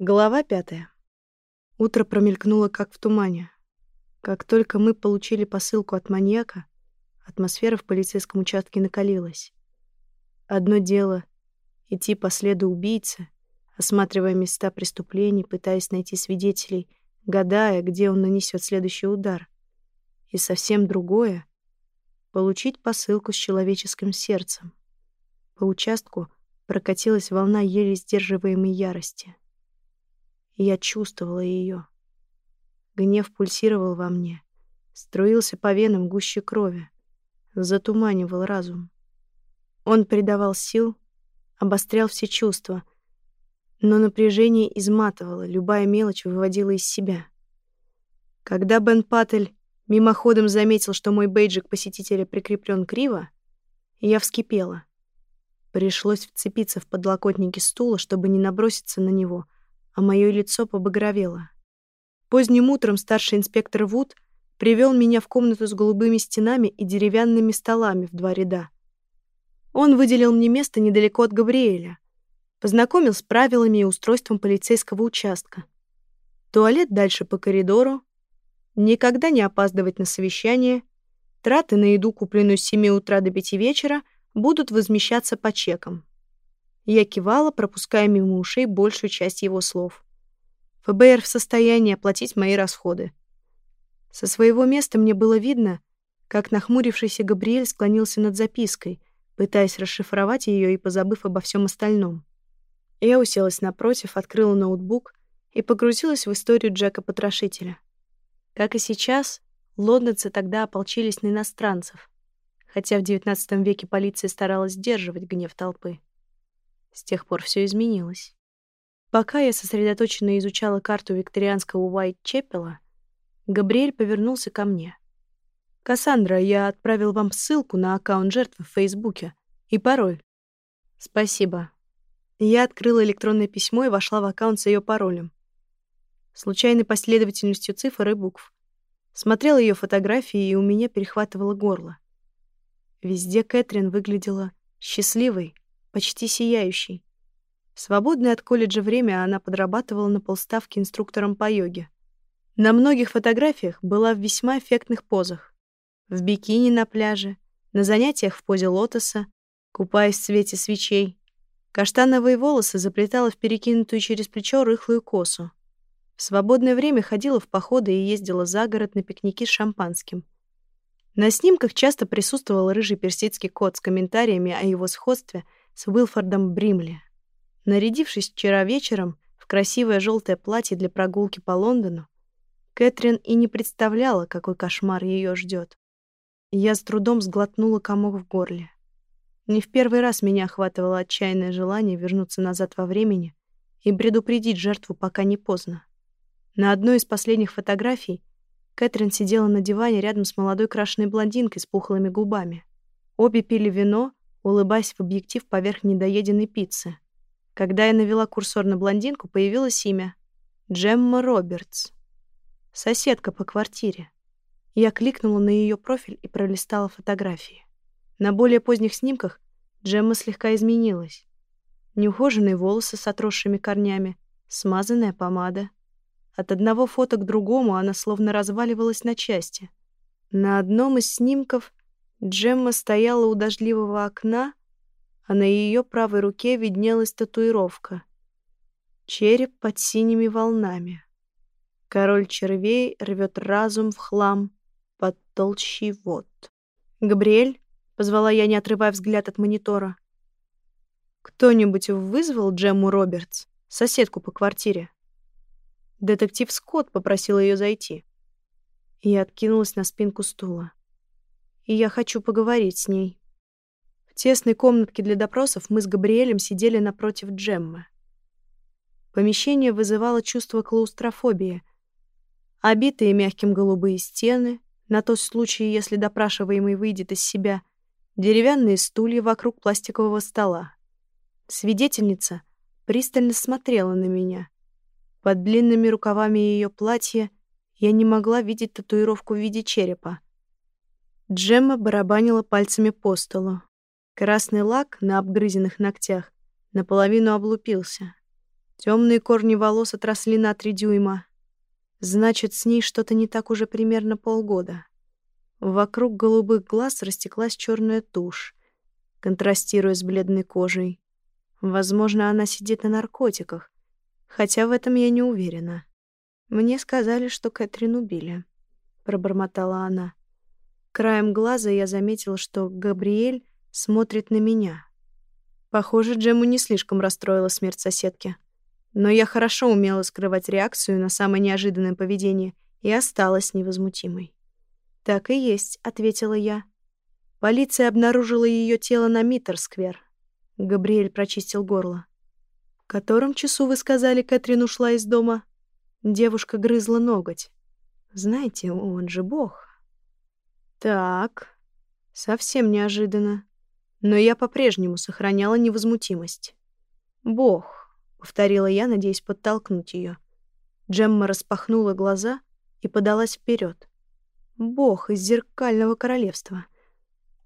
Глава пятая. Утро промелькнуло как в тумане. Как только мы получили посылку от маньяка, атмосфера в полицейском участке накалилась. Одно дело — идти по следу убийцы, осматривая места преступлений, пытаясь найти свидетелей, гадая, где он нанесет следующий удар. И совсем другое — получить посылку с человеческим сердцем. По участку прокатилась волна еле сдерживаемой ярости — я чувствовала ее. Гнев пульсировал во мне, струился по венам гуще крови, затуманивал разум. Он придавал сил, обострял все чувства, но напряжение изматывало, любая мелочь выводила из себя. Когда Бен Паттель мимоходом заметил, что мой бейджик посетителя прикреплен криво, я вскипела. Пришлось вцепиться в подлокотники стула, чтобы не наброситься на него — а мое лицо побагровело. Поздним утром старший инспектор Вуд привел меня в комнату с голубыми стенами и деревянными столами в два ряда. Он выделил мне место недалеко от Габриэля, познакомил с правилами и устройством полицейского участка. Туалет дальше по коридору, никогда не опаздывать на совещание, траты на еду, купленную с 7 утра до 5 вечера, будут возмещаться по чекам. Я кивала, пропуская мимо ушей большую часть его слов. ФБР в состоянии оплатить мои расходы. Со своего места мне было видно, как нахмурившийся Габриэль склонился над запиской, пытаясь расшифровать ее и позабыв обо всем остальном. Я уселась напротив, открыла ноутбук и погрузилась в историю Джека-потрошителя. Как и сейчас, лондонцы тогда ополчились на иностранцев, хотя в XIX веке полиция старалась сдерживать гнев толпы. С тех пор все изменилось. Пока я сосредоточенно изучала карту викторианского Уайт-Чеппела, Габриэль повернулся ко мне. «Кассандра, я отправил вам ссылку на аккаунт жертвы в Фейсбуке и пароль». «Спасибо». Я открыла электронное письмо и вошла в аккаунт с ее паролем. Случайной последовательностью цифр и букв. Смотрела ее фотографии, и у меня перехватывало горло. Везде Кэтрин выглядела счастливой, почти сияющей. В свободное от колледжа время она подрабатывала на полставки инструктором по йоге. На многих фотографиях была в весьма эффектных позах. В бикини на пляже, на занятиях в позе лотоса, купаясь в свете свечей. Каштановые волосы заплетала в перекинутую через плечо рыхлую косу. В свободное время ходила в походы и ездила за город на пикники с шампанским. На снимках часто присутствовал рыжий персидский кот с комментариями о его сходстве — с Уилфордом Бримли. Нарядившись вчера вечером в красивое желтое платье для прогулки по Лондону, Кэтрин и не представляла, какой кошмар ее ждет. Я с трудом сглотнула комок в горле. Не в первый раз меня охватывало отчаянное желание вернуться назад во времени и предупредить жертву, пока не поздно. На одной из последних фотографий Кэтрин сидела на диване рядом с молодой крашеной блондинкой с пухлыми губами. Обе пили вино, улыбаясь в объектив поверх недоеденной пиццы. Когда я навела курсор на блондинку, появилось имя. Джемма Робертс. Соседка по квартире. Я кликнула на ее профиль и пролистала фотографии. На более поздних снимках Джемма слегка изменилась. Неухоженные волосы с отросшими корнями, смазанная помада. От одного фото к другому она словно разваливалась на части. На одном из снимков Джемма стояла у дождливого окна, а на ее правой руке виднелась татуировка. Череп под синими волнами. Король червей рвет разум в хлам под толщей вод. «Габриэль?» — позвала я, не отрывая взгляд от монитора. «Кто-нибудь вызвал Джемму Робертс, соседку по квартире?» Детектив Скотт попросил ее зайти. Я откинулась на спинку стула и я хочу поговорить с ней. В тесной комнатке для допросов мы с Габриэлем сидели напротив Джеммы. Помещение вызывало чувство клаустрофобии. Обитые мягким голубые стены, на тот случай, если допрашиваемый выйдет из себя, деревянные стулья вокруг пластикового стола. Свидетельница пристально смотрела на меня. Под длинными рукавами ее платья я не могла видеть татуировку в виде черепа. Джемма барабанила пальцами по столу. Красный лак на обгрызенных ногтях наполовину облупился. Темные корни волос отросли на три дюйма. Значит, с ней что-то не так уже примерно полгода. Вокруг голубых глаз растеклась черная тушь, контрастируя с бледной кожей. Возможно, она сидит на наркотиках, хотя в этом я не уверена. Мне сказали, что Кэтрин убили, пробормотала она. Краем глаза я заметила, что Габриэль смотрит на меня. Похоже, Джему не слишком расстроила смерть соседки. Но я хорошо умела скрывать реакцию на самое неожиданное поведение и осталась невозмутимой. «Так и есть», — ответила я. Полиция обнаружила ее тело на Миттерсквер. Габриэль прочистил горло. «В котором часу, вы сказали, Кэтрин ушла из дома?» Девушка грызла ноготь. «Знаете, он же бог». «Так, совсем неожиданно. Но я по-прежнему сохраняла невозмутимость. Бог», — повторила я, надеясь подтолкнуть ее. Джемма распахнула глаза и подалась вперед. «Бог из зеркального королевства.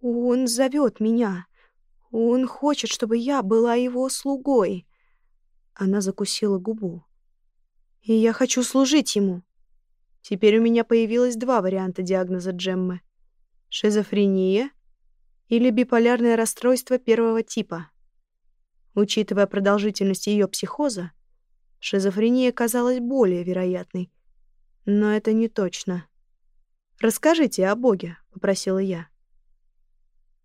Он зовет меня». Он хочет, чтобы я была его слугой. Она закусила губу. И я хочу служить ему. Теперь у меня появилось два варианта диагноза Джеммы. Шизофрения или биполярное расстройство первого типа. Учитывая продолжительность ее психоза, шизофрения казалась более вероятной. Но это не точно. «Расскажите о Боге», — попросила я.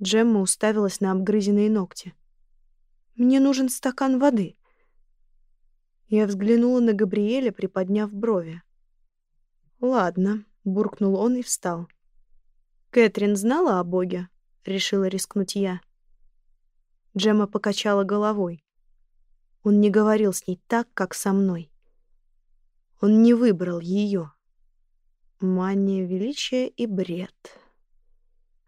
Джемма уставилась на обгрызенные ногти. «Мне нужен стакан воды». Я взглянула на Габриэля, приподняв брови. «Ладно», — буркнул он и встал. «Кэтрин знала о Боге?» — решила рискнуть я. Джемма покачала головой. Он не говорил с ней так, как со мной. Он не выбрал ее. Мания величия и бред.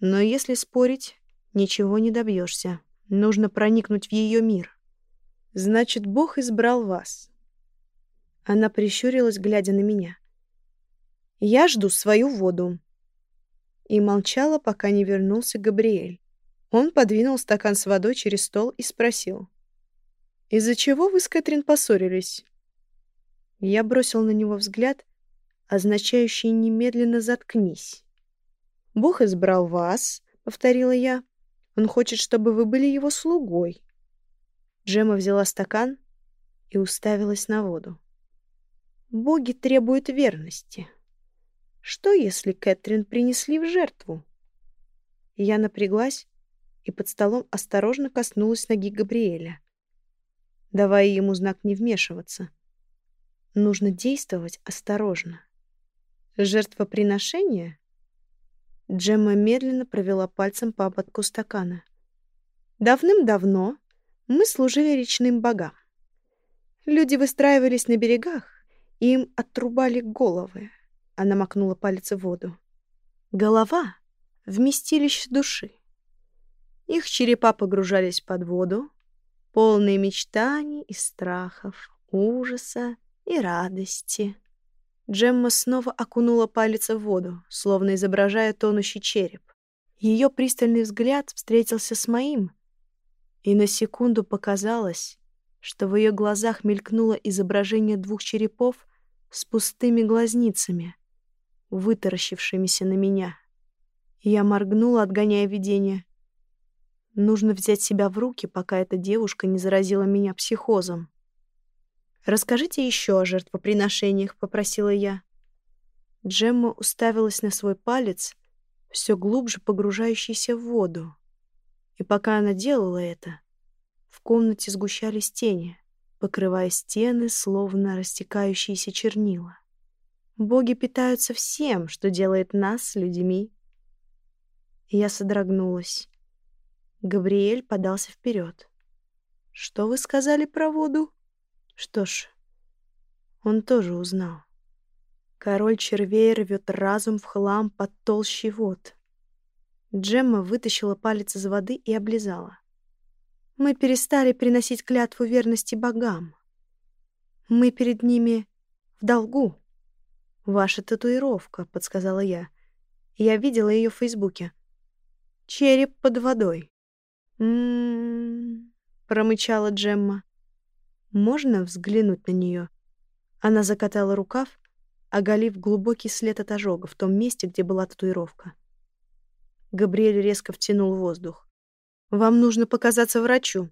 Но если спорить, ничего не добьешься. Нужно проникнуть в ее мир. Значит, Бог избрал вас. Она прищурилась, глядя на меня. Я жду свою воду. И молчала, пока не вернулся Габриэль. Он подвинул стакан с водой через стол и спросил. «Из-за чего вы с Кэтрин поссорились?» Я бросил на него взгляд, означающий «немедленно заткнись». «Бог избрал вас», — повторила я. «Он хочет, чтобы вы были его слугой». Джема взяла стакан и уставилась на воду. «Боги требуют верности. Что, если Кэтрин принесли в жертву?» Я напряглась и под столом осторожно коснулась ноги Габриэля, давая ему знак не вмешиваться. Нужно действовать осторожно. Жертвоприношение Джемма медленно провела пальцем по ободку стакана. Давным-давно мы служили речным богам. Люди выстраивались на берегах, и им отрубали головы. Она макнула палец в воду. Голова — вместилище души. Их черепа погружались под воду, полные мечтаний и страхов, ужаса и радости. Джемма снова окунула палец в воду, словно изображая тонущий череп. Ее пристальный взгляд встретился с моим, и на секунду показалось, что в ее глазах мелькнуло изображение двух черепов с пустыми глазницами, вытаращившимися на меня. Я моргнула, отгоняя видение. Нужно взять себя в руки, пока эта девушка не заразила меня психозом. «Расскажите еще о жертвоприношениях», — попросила я. Джемма уставилась на свой палец, все глубже погружающийся в воду. И пока она делала это, в комнате сгущались тени, покрывая стены, словно растекающиеся чернила. Боги питаются всем, что делает нас людьми. я содрогнулась. Габриэль подался вперед. «Что вы сказали про воду?» Что ж, он тоже узнал. Король червей рвет разум в хлам под толщей вод. Джемма вытащила палец из воды и облизала. Мы перестали приносить клятву верности богам. Мы перед ними в долгу. Ваша татуировка, подсказала я. Я видела ее в Фейсбуке. Череп под водой. М-м-м, промычала Джемма. Можно взглянуть на нее? Она закатала рукав, оголив глубокий след от ожога в том месте, где была татуировка. Габриэль резко втянул воздух. «Вам нужно показаться врачу».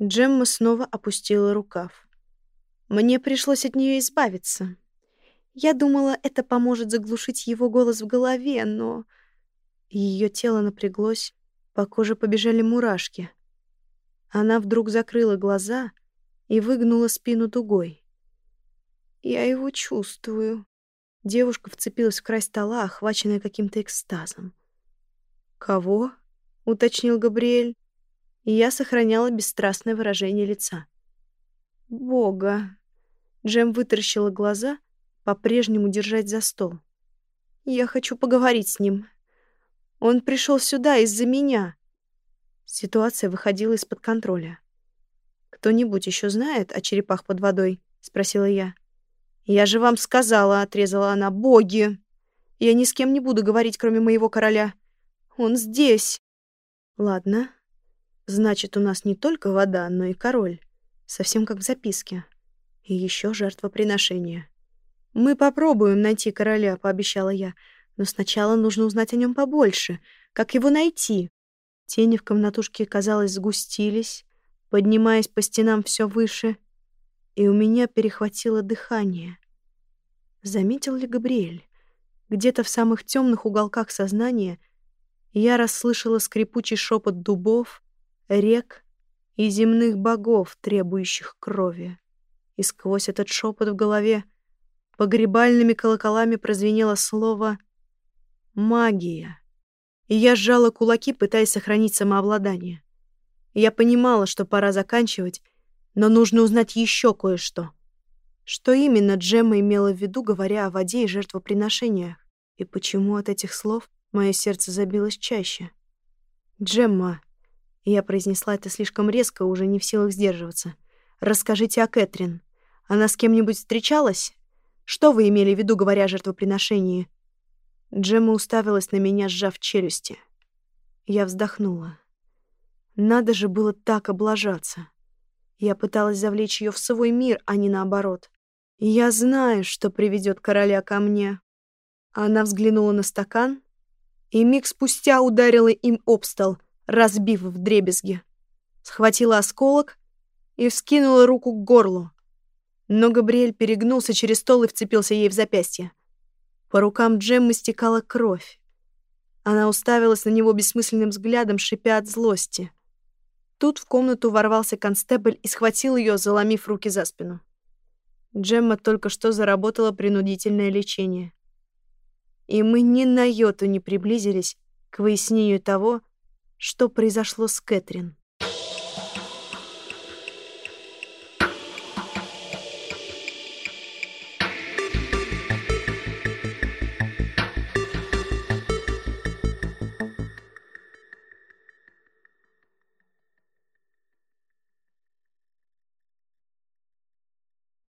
Джемма снова опустила рукав. «Мне пришлось от нее избавиться. Я думала, это поможет заглушить его голос в голове, но...» Ее тело напряглось, по коже побежали мурашки. Она вдруг закрыла глаза и выгнула спину дугой. «Я его чувствую». Девушка вцепилась в край стола, охваченная каким-то экстазом. «Кого?» — уточнил Габриэль. И я сохраняла бесстрастное выражение лица. «Бога!» Джем вытаращила глаза, по-прежнему держать за стол. «Я хочу поговорить с ним. Он пришел сюда из-за меня». Ситуация выходила из-под контроля. «Кто-нибудь еще знает о черепах под водой?» — спросила я. «Я же вам сказала», — отрезала она, — «боги! Я ни с кем не буду говорить, кроме моего короля. Он здесь. Ладно. Значит, у нас не только вода, но и король. Совсем как в записке. И еще жертвоприношение. Мы попробуем найти короля, пообещала я. Но сначала нужно узнать о нем побольше. Как его найти? Тени в комнатушке, казалось, сгустились, поднимаясь по стенам все выше, и у меня перехватило дыхание. Заметил ли Габриэль? Где-то в самых темных уголках сознания — я расслышала скрипучий шепот дубов, рек и земных богов, требующих крови. И сквозь этот шепот в голове погребальными колоколами прозвенело слово «магия». И я сжала кулаки, пытаясь сохранить самообладание. Я понимала, что пора заканчивать, но нужно узнать еще кое-что. Что именно Джемма имела в виду, говоря о воде и жертвоприношениях? И почему от этих слов Мое сердце забилось чаще. «Джемма!» Я произнесла это слишком резко, уже не в силах сдерживаться. «Расскажите о Кэтрин. Она с кем-нибудь встречалась? Что вы имели в виду, говоря о жертвоприношении?» Джемма уставилась на меня, сжав челюсти. Я вздохнула. Надо же было так облажаться. Я пыталась завлечь ее в свой мир, а не наоборот. Я знаю, что приведет короля ко мне. Она взглянула на стакан, и миг спустя ударила им об стол, разбив в дребезги. Схватила осколок и вскинула руку к горлу. Но Габриэль перегнулся через стол и вцепился ей в запястье. По рукам Джеммы стекала кровь. Она уставилась на него бессмысленным взглядом, шипя от злости. Тут в комнату ворвался констебль и схватил ее, заломив руки за спину. Джемма только что заработала принудительное лечение и мы ни на йоту не приблизились к выяснению того, что произошло с Кэтрин.